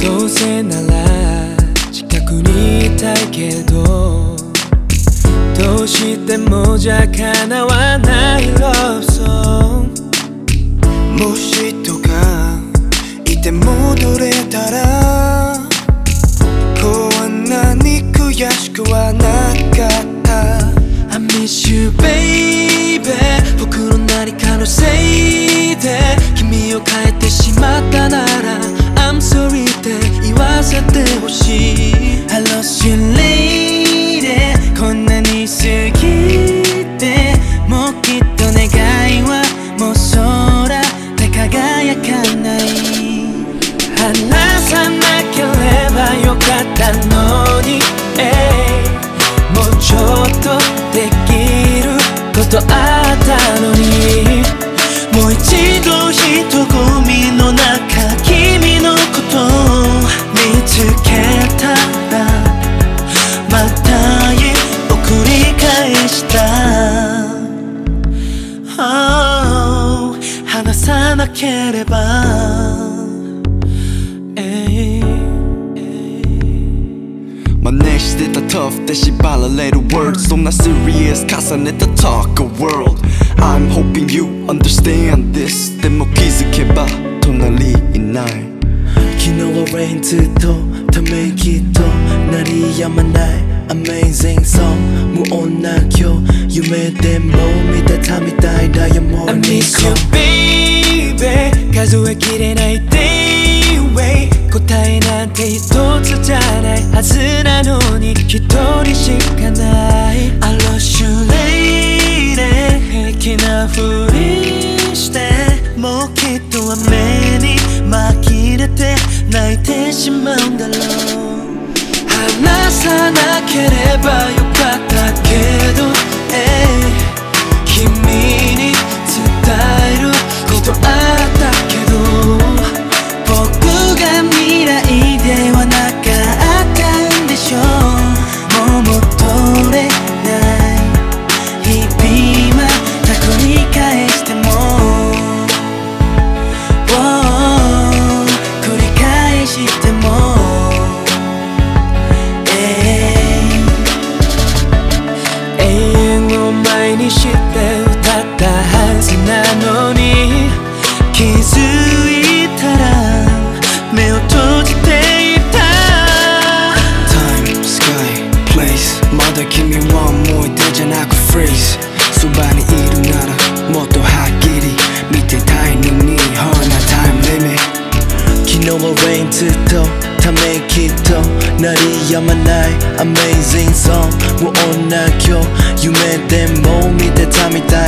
どうせなら近くにいたいけどどうしてもじゃ叶わない Miss you baby. 僕の何かのせいで君を変えてしまったなら I'm sorry って言わせてほしい。I lost you 話さなければ、えい真似してた tough で縛られる words そんな serious 重ねた talk a world I'm hoping you understand this でも気づけば隣いない昨日は rain ずっとため息と鳴り止まない Amazing song 無音な今日夢でも見てたみたいダイヤモンド I に miss you baby 数えきれない day way 答えなんて一つじゃない。はずなのに一人しかない I lost you lady 平気なふりしてもうきっと雨に紛れて泣いてしまうんだろう。話さなければよ遠を前にして歌ったはずなのに気づいたら目を閉じていた。Time, sky, place. まだ君は思い出じゃなく freeze そばにいるならもっとはっきり見てたいのに。Hard na time limit. 昨日は rain ずっとため息と鳴り止まない Amazing song 無音な今日夢でも見てたみたい